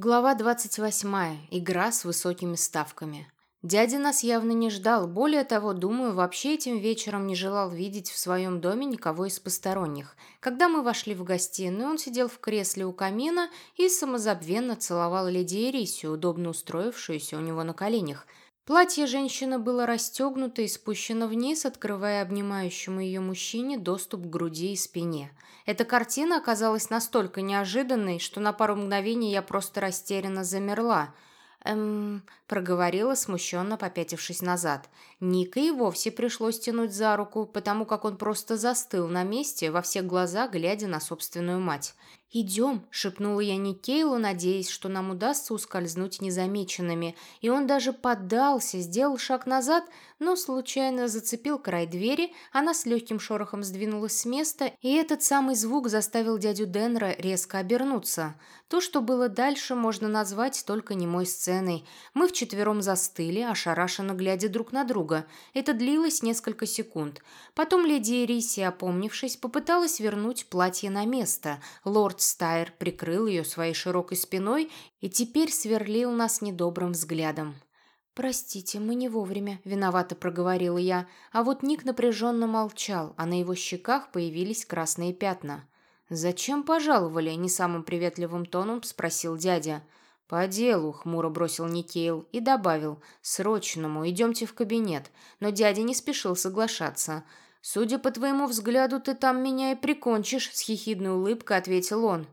Глава 28. Игра с высокими ставками. Дядя нас явно не ждал, более того, думаю, вообще этим вечером не желал видеть в своем доме никого из посторонних. Когда мы вошли в гостиную, он сидел в кресле у камина и самозабвенно целовал леди Эрисию, удобно устроившуюся у него на коленях – Платье женщины было расстегнуто и спущено вниз, открывая обнимающему ее мужчине доступ к груди и спине. Эта картина оказалась настолько неожиданной, что на пару мгновений я просто растерянно замерла – «Эм...» – проговорила, смущенно попятившись назад. Ника и вовсе пришлось тянуть за руку, потому как он просто застыл на месте, во все глаза глядя на собственную мать. «Идем», – шепнула я Никейлу, надеясь, что нам удастся ускользнуть незамеченными. И он даже поддался, сделал шаг назад, но случайно зацепил край двери, она с легким шорохом сдвинулась с места, и этот самый звук заставил дядю Денра резко обернуться. То, что было дальше, можно назвать только немой сценой. Мы вчетвером застыли, ошарашенно глядя друг на друга. Это длилось несколько секунд. Потом леди Эриси, опомнившись, попыталась вернуть платье на место. Лорд Стайр прикрыл ее своей широкой спиной и теперь сверлил нас недобрым взглядом. «Простите, мы не вовремя», — виновато проговорила я, а вот Ник напряженно молчал, а на его щеках появились красные пятна. «Зачем пожаловали?» — не самым приветливым тоном спросил дядя. «По делу», — хмуро бросил Никейл и добавил, «срочному, идемте в кабинет». Но дядя не спешил соглашаться. «Судя по твоему взгляду, ты там меня и прикончишь», — с ехидной улыбкой ответил он.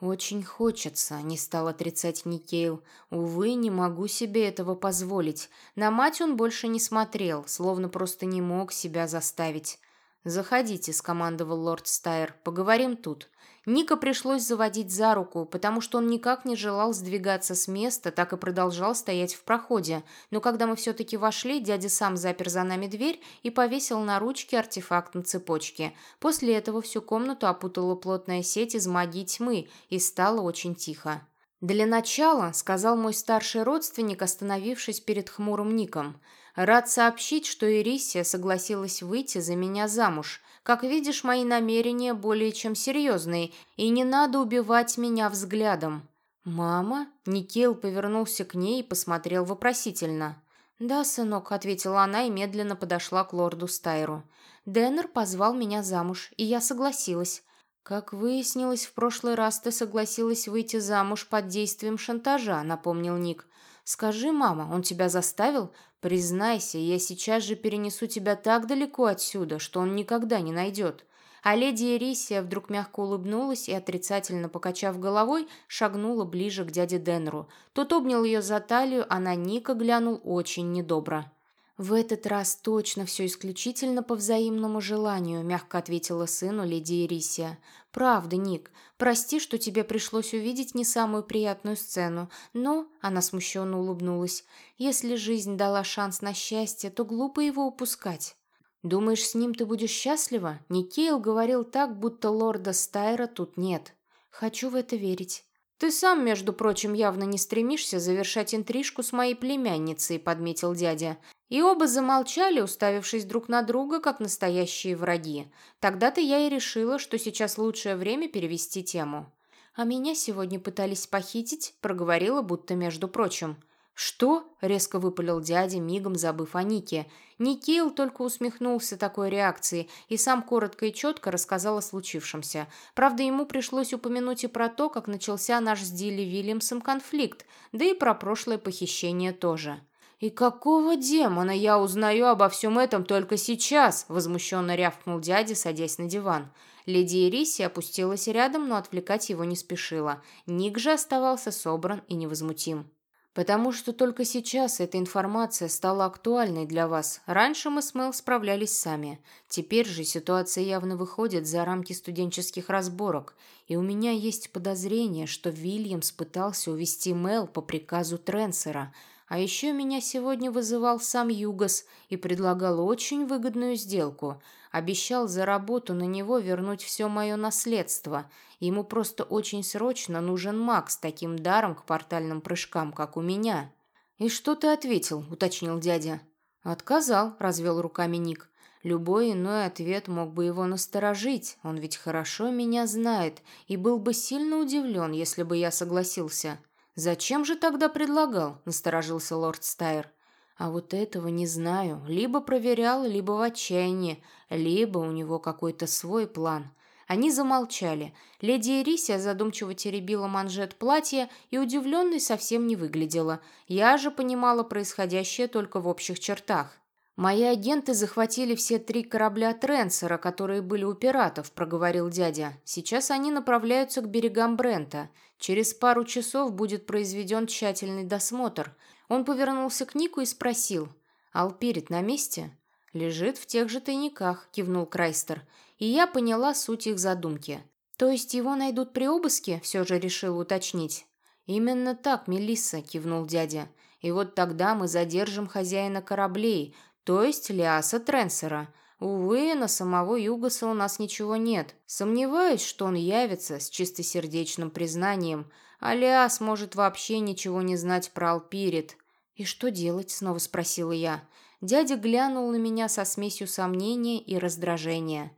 «Очень хочется», — не стал отрицать Никейл. «Увы, не могу себе этого позволить. На мать он больше не смотрел, словно просто не мог себя заставить». «Заходите», — скомандовал лорд Стайр. «Поговорим тут». Ника пришлось заводить за руку, потому что он никак не желал сдвигаться с места, так и продолжал стоять в проходе. Но когда мы все-таки вошли, дядя сам запер за нами дверь и повесил на ручке артефакт на цепочке. После этого всю комнату опутала плотная сеть из магии тьмы, и стало очень тихо. «Для начала», — сказал мой старший родственник, остановившись перед хмурым Ником, — «рад сообщить, что Ирисия согласилась выйти за меня замуж. Как видишь, мои намерения более чем серьезные, и не надо убивать меня взглядом». «Мама?» — Никел повернулся к ней и посмотрел вопросительно. «Да, сынок», — ответила она и медленно подошла к лорду Стайру. «Деннер позвал меня замуж, и я согласилась. «Как выяснилось, в прошлый раз ты согласилась выйти замуж под действием шантажа», — напомнил Ник. «Скажи, мама, он тебя заставил? Признайся, я сейчас же перенесу тебя так далеко отсюда, что он никогда не найдет». А леди Эрисия вдруг мягко улыбнулась и, отрицательно покачав головой, шагнула ближе к дяде Денру. Тот обнял ее за талию, а на Ника глянул очень недобро. «В этот раз точно все исключительно по взаимному желанию», мягко ответила сыну леди Эрисия. «Правда, Ник, прости, что тебе пришлось увидеть не самую приятную сцену, но...» Она смущенно улыбнулась. «Если жизнь дала шанс на счастье, то глупо его упускать». «Думаешь, с ним ты будешь счастлива?» Никейл говорил так, будто лорда Стайра тут нет. «Хочу в это верить». «Ты сам, между прочим, явно не стремишься завершать интрижку с моей племянницей», — подметил дядя. И оба замолчали, уставившись друг на друга, как настоящие враги. Тогда-то я и решила, что сейчас лучшее время перевести тему. «А меня сегодня пытались похитить», — проговорила, будто между прочим. «Что?» — резко выпалил дядя, мигом забыв о Нике. Никейл только усмехнулся такой реакции и сам коротко и четко рассказал о случившемся. Правда, ему пришлось упомянуть и про то, как начался наш с Дилли Вильямсом конфликт, да и про прошлое похищение тоже. «И какого демона я узнаю обо всем этом только сейчас?» — возмущенно рявкнул дядя, садясь на диван. Леди Ириси опустилась рядом, но отвлекать его не спешила. Ник же оставался собран и невозмутим. Потому что только сейчас эта информация стала актуальной для вас. Раньше мы с Мэл справлялись сами. Теперь же ситуация явно выходит за рамки студенческих разборок. И у меня есть подозрение, что Вильямс пытался увести Мэл по приказу Тренсера. А еще меня сегодня вызывал сам Югас и предлагал очень выгодную сделку. Обещал за работу на него вернуть все мое наследство – Ему просто очень срочно нужен маг с таким даром к портальным прыжкам, как у меня». «И что ты ответил?» – уточнил дядя. «Отказал», – развел руками Ник. Любой иной ответ мог бы его насторожить, он ведь хорошо меня знает и был бы сильно удивлен, если бы я согласился. «Зачем же тогда предлагал?» – насторожился лорд Стайр. «А вот этого не знаю. Либо проверял, либо в отчаянии, либо у него какой-то свой план». Они замолчали. Леди Ирисия задумчиво теребила манжет платья и удивленной совсем не выглядела. Я же понимала происходящее только в общих чертах. «Мои агенты захватили все три корабля Тренсера, которые были у пиратов», – проговорил дядя. «Сейчас они направляются к берегам Брента. Через пару часов будет произведен тщательный досмотр». Он повернулся к Нику и спросил. «Алпирит на месте?» «Лежит в тех же тайниках», – кивнул Крайстер. И я поняла суть их задумки. «То есть его найдут при обыске?» – все же решил уточнить. «Именно так, Мелисса», – кивнул дядя. «И вот тогда мы задержим хозяина кораблей, то есть Лиаса Тренсера. Увы, на самого Югаса у нас ничего нет. Сомневаюсь, что он явится с чистосердечным признанием, а Лиас может вообще ничего не знать про Алпирит. «И что делать?» – снова спросила я. Дядя глянул на меня со смесью сомнения и раздражения.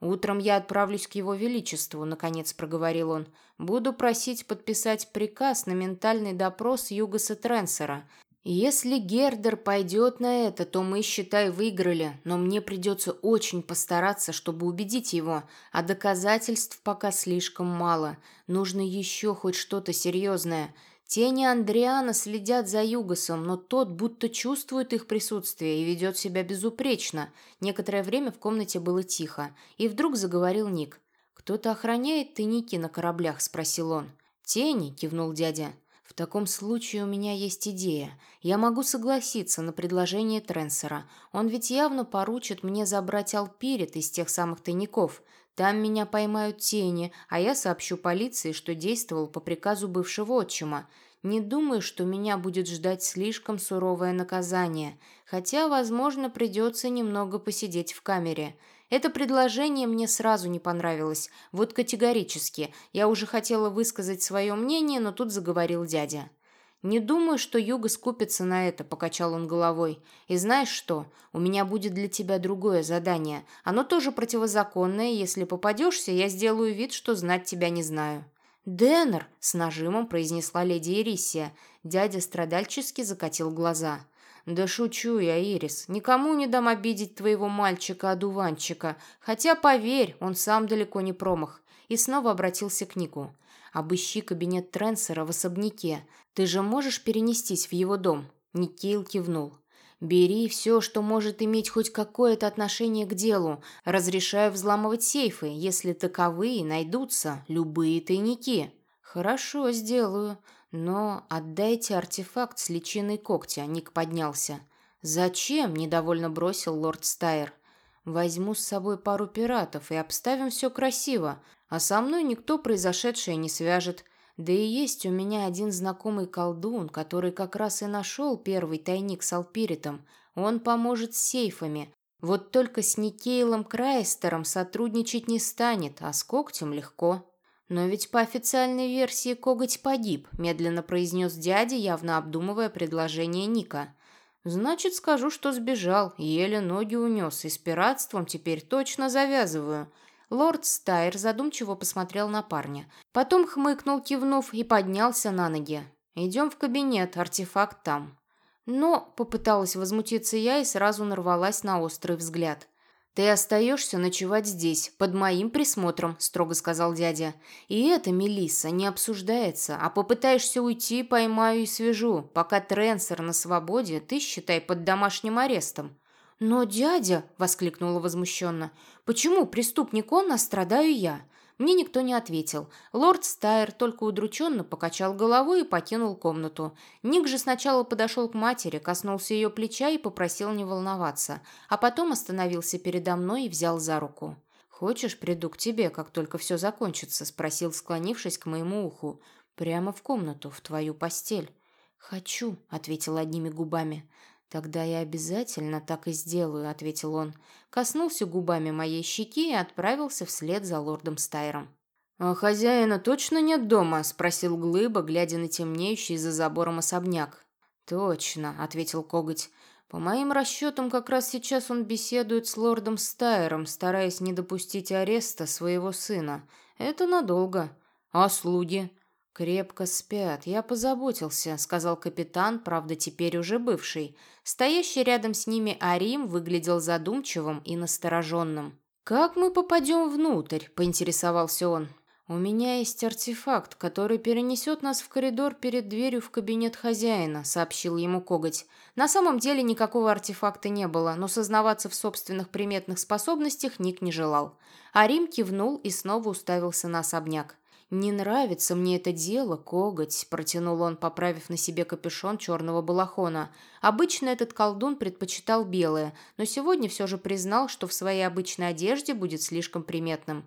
«Утром я отправлюсь к его величеству», — наконец проговорил он. «Буду просить подписать приказ на ментальный допрос Югаса Тренсера. Если Гердер пойдет на это, то мы, считай, выиграли, но мне придется очень постараться, чтобы убедить его, а доказательств пока слишком мало. Нужно еще хоть что-то серьезное. Тени Андриана следят за Югасом, но тот будто чувствует их присутствие и ведет себя безупречно. Некоторое время в комнате было тихо, и вдруг заговорил Ник. «Кто-то охраняет тайники на кораблях?» – спросил он. «Тени», – кивнул дядя. В таком случае у меня есть идея. Я могу согласиться на предложение Тренсера. Он ведь явно поручит мне забрать Алпирит из тех самых тайников. Там меня поймают тени, а я сообщу полиции, что действовал по приказу бывшего отчима. Не думаю, что меня будет ждать слишком суровое наказание, хотя, возможно, придется немного посидеть в камере. Это предложение мне сразу не понравилось. Вот категорически. Я уже хотела высказать свое мнение, но тут заговорил дядя. «Не думаю, что Юга скупится на это», — покачал он головой. «И знаешь что? У меня будет для тебя другое задание. Оно тоже противозаконное, если попадешься, я сделаю вид, что знать тебя не знаю». «Деннер!» — с нажимом произнесла леди Ирисия. Дядя страдальчески закатил глаза. «Да шучу я, Ирис. Никому не дам обидеть твоего мальчика-одуванчика. Хотя, поверь, он сам далеко не промах». И снова обратился к Нику. «Обыщи кабинет Тренсера в особняке. Ты же можешь перенестись в его дом?» Никейл кивнул. «Бери все, что может иметь хоть какое-то отношение к делу. Разрешаю взламывать сейфы, если таковые найдутся, любые тайники». «Хорошо, сделаю. «Но отдайте артефакт с личиной когтя», — Ник поднялся. «Зачем?» — недовольно бросил лорд Стайр. «Возьму с собой пару пиратов и обставим все красиво, а со мной никто произошедшее не свяжет. Да и есть у меня один знакомый колдун, который как раз и нашел первый тайник с Алпиритом. Он поможет с сейфами. Вот только с Никейлом Крайстером сотрудничать не станет, а с когтем легко». «Но ведь по официальной версии коготь погиб», – медленно произнес дядя, явно обдумывая предложение Ника. «Значит, скажу, что сбежал, еле ноги унес, и с пиратством теперь точно завязываю». Лорд Стайр задумчиво посмотрел на парня. Потом хмыкнул, кивнув, и поднялся на ноги. «Идем в кабинет, артефакт там». Но попыталась возмутиться я и сразу нарвалась на острый взгляд – «Ты остаешься ночевать здесь, под моим присмотром», – строго сказал дядя. «И это, Мелисса, не обсуждается, а попытаешься уйти, поймаю и свяжу. Пока Тренсер на свободе, ты, считай, под домашним арестом». «Но дядя!» – воскликнула возмущенно. «Почему преступник он, а страдаю я? Мне никто не ответил. Лорд Стайр только удрученно покачал головой и покинул комнату. Ник же сначала подошел к матери, коснулся ее плеча и попросил не волноваться, а потом остановился передо мной и взял за руку. «Хочешь, приду к тебе, как только все закончится?» – спросил, склонившись к моему уху. «Прямо в комнату, в твою постель». «Хочу», – ответил одними губами. «Тогда я обязательно так и сделаю», — ответил он. Коснулся губами моей щеки и отправился вслед за лордом Стайром. «А хозяина точно нет дома?» — спросил Глыба, глядя на темнеющий за забором особняк. «Точно», — ответил Коготь. «По моим расчетам, как раз сейчас он беседует с лордом Стайром, стараясь не допустить ареста своего сына. Это надолго. А слуги?» «Крепко спят, я позаботился», — сказал капитан, правда, теперь уже бывший. Стоящий рядом с ними Арим выглядел задумчивым и настороженным. «Как мы попадем внутрь?» — поинтересовался он. «У меня есть артефакт, который перенесет нас в коридор перед дверью в кабинет хозяина», — сообщил ему коготь. На самом деле никакого артефакта не было, но сознаваться в собственных приметных способностях Ник не желал. Арим кивнул и снова уставился на особняк. «Не нравится мне это дело, коготь», — протянул он, поправив на себе капюшон черного балахона. Обычно этот колдун предпочитал белое, но сегодня все же признал, что в своей обычной одежде будет слишком приметным.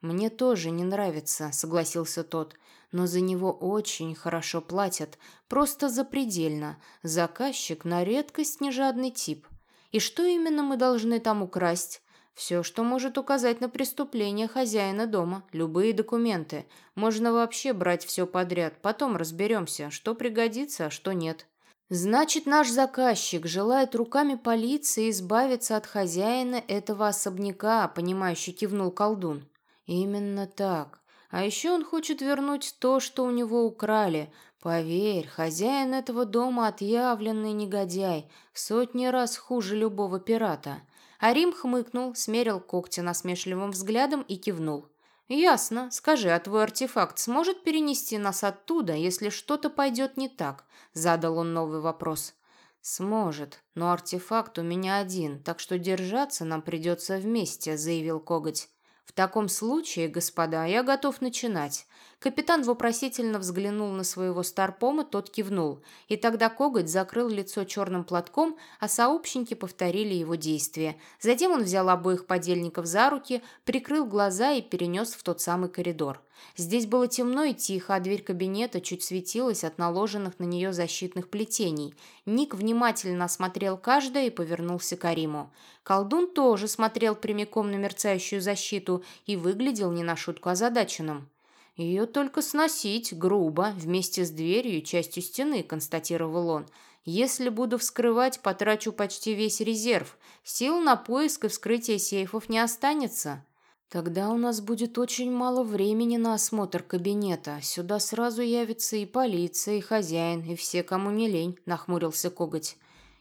«Мне тоже не нравится», — согласился тот, «но за него очень хорошо платят, просто запредельно. Заказчик на редкость нежадный тип. И что именно мы должны там украсть?» Все, что может указать на преступление хозяина дома, любые документы. Можно вообще брать все подряд, потом разберемся, что пригодится, а что нет. Значит, наш заказчик желает руками полиции избавиться от хозяина этого особняка, понимающе кивнул колдун. Именно так. А еще он хочет вернуть то, что у него украли. Поверь, хозяин этого дома отъявленный негодяй, в сотни раз хуже любого пирата. Арим хмыкнул, смерил когти насмешливым взглядом и кивнул. «Ясно. Скажи, а твой артефакт сможет перенести нас оттуда, если что-то пойдет не так?» Задал он новый вопрос. «Сможет, но артефакт у меня один, так что держаться нам придется вместе», — заявил коготь. «В таком случае, господа, я готов начинать. Капитан вопросительно взглянул на своего старпома, тот кивнул. И тогда коготь закрыл лицо черным платком, а сообщники повторили его действия. Затем он взял обоих подельников за руки, прикрыл глаза и перенес в тот самый коридор. Здесь было темно и тихо, а дверь кабинета чуть светилась от наложенных на нее защитных плетений. Ник внимательно осмотрел каждое и повернулся к Ариму. Колдун тоже смотрел прямиком на мерцающую защиту и выглядел не на шутку озадаченным. «Ее только сносить, грубо, вместе с дверью и частью стены», — констатировал он. «Если буду вскрывать, потрачу почти весь резерв. Сил на поиск и вскрытие сейфов не останется». «Тогда у нас будет очень мало времени на осмотр кабинета. Сюда сразу явится и полиция, и хозяин, и все, кому не лень», — нахмурился коготь.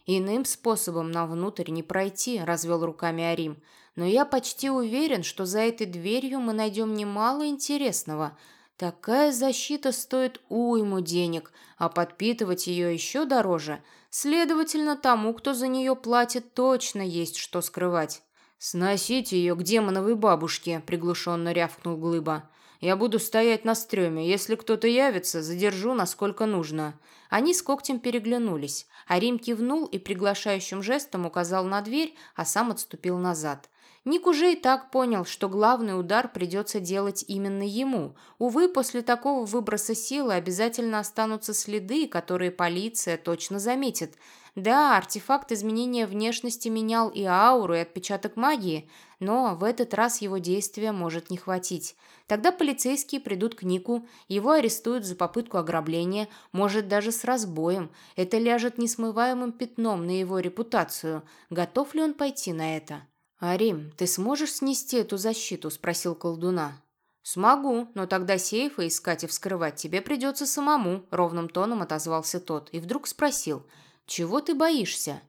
«Иным способом нам внутрь не пройти», — развел руками Арим но я почти уверен, что за этой дверью мы найдем немало интересного. Такая защита стоит уйму денег, а подпитывать ее еще дороже. Следовательно, тому, кто за нее платит, точно есть что скрывать. «Сносите ее к демоновой бабушке», — приглушенно рявкнул Глыба. «Я буду стоять на стреме. Если кто-то явится, задержу, насколько нужно». Они с когтем переглянулись. Арим кивнул и приглашающим жестом указал на дверь, а сам отступил назад. Ник уже и так понял, что главный удар придется делать именно ему. Увы, после такого выброса силы обязательно останутся следы, которые полиция точно заметит. Да, артефакт изменения внешности менял и ауру, и отпечаток магии, но в этот раз его действия может не хватить. Тогда полицейские придут к Нику, его арестуют за попытку ограбления, может даже с разбоем. Это ляжет несмываемым пятном на его репутацию. Готов ли он пойти на это? «Арим, ты сможешь снести эту защиту?» – спросил колдуна. «Смогу, но тогда сейфы искать и вскрывать тебе придется самому», – ровным тоном отозвался тот и вдруг спросил, «Чего ты боишься?»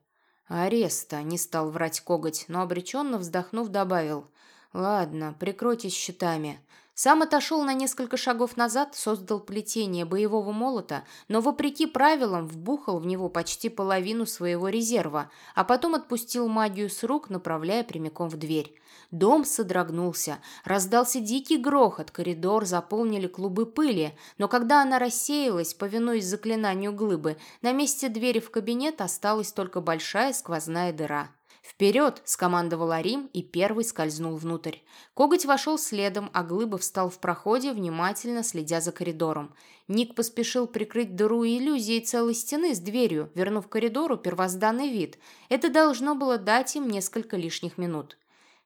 «Ареста», – не стал врать коготь, но обреченно вздохнув добавил, «Ладно, прикройтесь щитами. Сам отошел на несколько шагов назад, создал плетение боевого молота, но, вопреки правилам, вбухал в него почти половину своего резерва, а потом отпустил магию с рук, направляя прямиком в дверь. Дом содрогнулся, раздался дикий грохот, коридор заполнили клубы пыли, но когда она рассеялась, повинуясь заклинанию глыбы, на месте двери в кабинет осталась только большая сквозная дыра. «Вперед!» – скомандовал Арим и первый скользнул внутрь. Коготь вошел следом, а Глыба встал в проходе, внимательно следя за коридором. Ник поспешил прикрыть дыру иллюзии целой стены с дверью, вернув коридору первозданный вид. Это должно было дать им несколько лишних минут.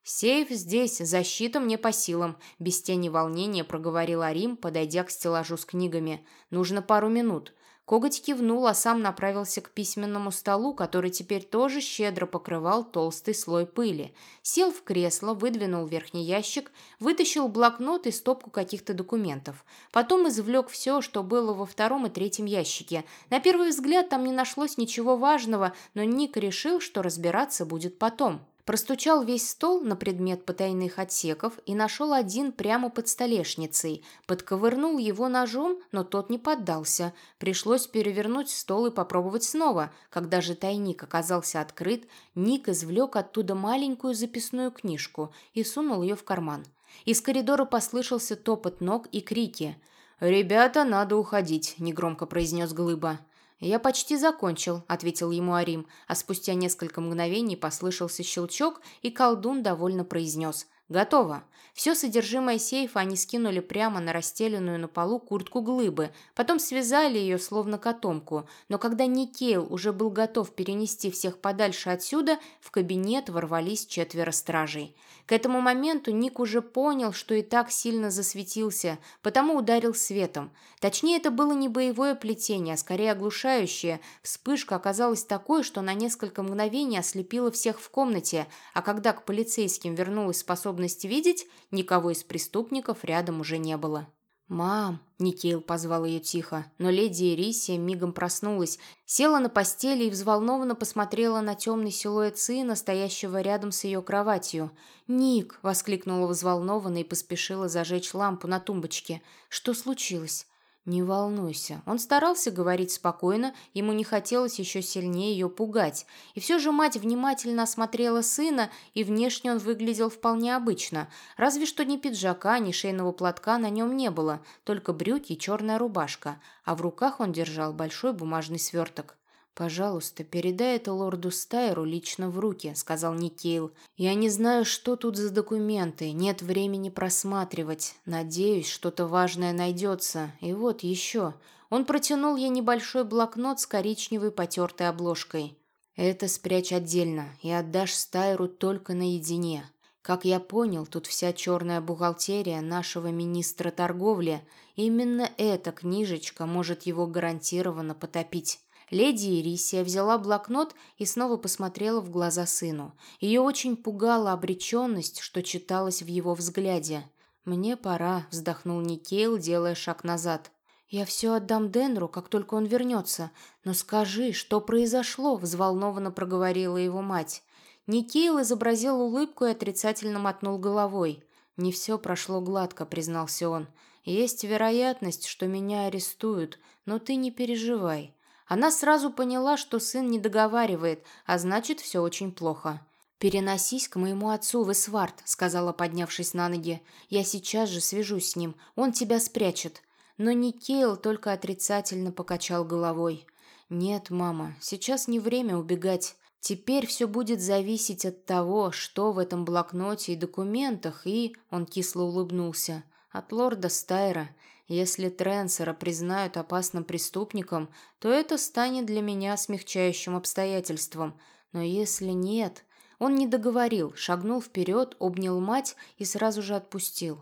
«Сейф здесь, защита мне по силам», – без тени волнения проговорил Арим, подойдя к стеллажу с книгами. «Нужно пару минут». Коготь кивнул, а сам направился к письменному столу, который теперь тоже щедро покрывал толстый слой пыли. Сел в кресло, выдвинул верхний ящик, вытащил блокнот и стопку каких-то документов. Потом извлек все, что было во втором и третьем ящике. На первый взгляд там не нашлось ничего важного, но Ник решил, что разбираться будет потом. Простучал весь стол на предмет потайных отсеков и нашел один прямо под столешницей. Подковырнул его ножом, но тот не поддался. Пришлось перевернуть стол и попробовать снова. Когда же тайник оказался открыт, Ник извлек оттуда маленькую записную книжку и сунул ее в карман. Из коридора послышался топот ног и крики. «Ребята, надо уходить», – негромко произнес Глыба. «Я почти закончил», — ответил ему Арим, а спустя несколько мгновений послышался щелчок, и колдун довольно произнес «Готово». Все содержимое сейфа они скинули прямо на расстеленную на полу куртку глыбы, потом связали ее словно котомку, но когда Никейл уже был готов перенести всех подальше отсюда, в кабинет ворвались четверо стражей. К этому моменту Ник уже понял, что и так сильно засветился, потому ударил светом. Точнее, это было не боевое плетение, а скорее оглушающее. Вспышка оказалась такой, что на несколько мгновений ослепила всех в комнате, а когда к полицейским вернулась способность видеть, никого из преступников рядом уже не было. «Мам!» – Никейл позвал ее тихо, но леди Ирисия мигом проснулась, села на постели и взволнованно посмотрела на темный силуэт сына, стоящего рядом с ее кроватью. «Ник!» – воскликнула взволнованно и поспешила зажечь лампу на тумбочке. «Что случилось?» «Не волнуйся». Он старался говорить спокойно, ему не хотелось еще сильнее ее пугать. И все же мать внимательно осмотрела сына, и внешне он выглядел вполне обычно. Разве что ни пиджака, ни шейного платка на нем не было, только брюки и черная рубашка, а в руках он держал большой бумажный сверток. «Пожалуйста, передай это лорду Стайру лично в руки», — сказал Никейл. «Я не знаю, что тут за документы, нет времени просматривать. Надеюсь, что-то важное найдется. И вот еще». Он протянул ей небольшой блокнот с коричневой потертой обложкой. «Это спрячь отдельно и отдашь Стайру только наедине. Как я понял, тут вся черная бухгалтерия нашего министра торговли. Именно эта книжечка может его гарантированно потопить». Леди Ирисия взяла блокнот и снова посмотрела в глаза сыну. Ее очень пугала обреченность, что читалось в его взгляде. «Мне пора», — вздохнул Никейл, делая шаг назад. «Я все отдам Денру, как только он вернется. Но скажи, что произошло?» — взволнованно проговорила его мать. Никейл изобразил улыбку и отрицательно мотнул головой. «Не все прошло гладко», — признался он. «Есть вероятность, что меня арестуют, но ты не переживай. Она сразу поняла, что сын не договаривает, а значит, все очень плохо. «Переносись к моему отцу в Исвард», — сказала, поднявшись на ноги. «Я сейчас же свяжусь с ним, он тебя спрячет». Но Никейл только отрицательно покачал головой. «Нет, мама, сейчас не время убегать. Теперь все будет зависеть от того, что в этом блокноте и документах, и...» Он кисло улыбнулся. «От лорда Стайра. Если Тренсера признают опасным преступником, то это станет для меня смягчающим обстоятельством. Но если нет... Он не договорил, шагнул вперед, обнял мать и сразу же отпустил.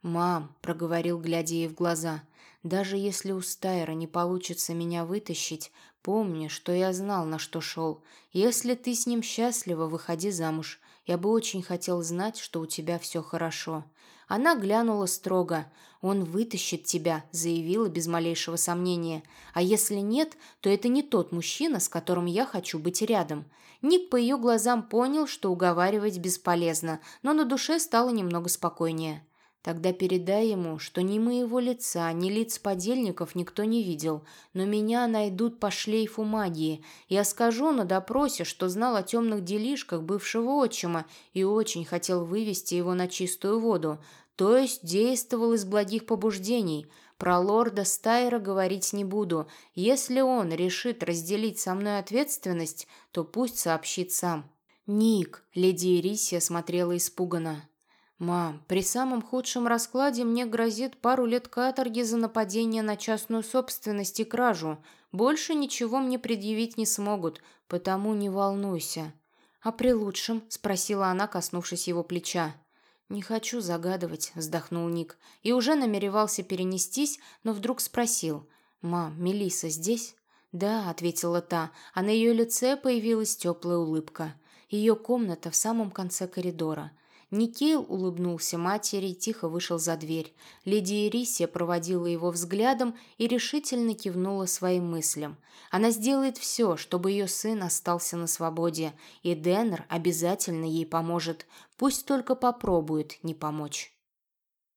«Мам», — проговорил, глядя ей в глаза, — «даже если у Стайра не получится меня вытащить, помни, что я знал, на что шел. Если ты с ним счастлива, выходи замуж. Я бы очень хотел знать, что у тебя все хорошо». Она глянула строго. «Он вытащит тебя», — заявила без малейшего сомнения. «А если нет, то это не тот мужчина, с которым я хочу быть рядом». Ник по ее глазам понял, что уговаривать бесполезно, но на душе стало немного спокойнее. Тогда передай ему, что ни моего лица, ни лиц подельников никто не видел, но меня найдут по шлейфу магии. Я скажу на допросе, что знал о темных делишках бывшего отчима и очень хотел вывести его на чистую воду, то есть действовал из благих побуждений. Про лорда Стайра говорить не буду. Если он решит разделить со мной ответственность, то пусть сообщит сам. «Ник», — леди Ирисия смотрела испуганно. «Мам, при самом худшем раскладе мне грозит пару лет каторги за нападение на частную собственность и кражу. Больше ничего мне предъявить не смогут, потому не волнуйся». «А при лучшем?» — спросила она, коснувшись его плеча. «Не хочу загадывать», — вздохнул Ник, и уже намеревался перенестись, но вдруг спросил. «Мам, Мелисса здесь?» «Да», — ответила та, а на ее лице появилась теплая улыбка. Ее комната в самом конце коридора. Никейл улыбнулся матери и тихо вышел за дверь. Леди Ирисия проводила его взглядом и решительно кивнула своим мыслям. Она сделает все, чтобы ее сын остался на свободе, и Деннер обязательно ей поможет, пусть только попробует не помочь.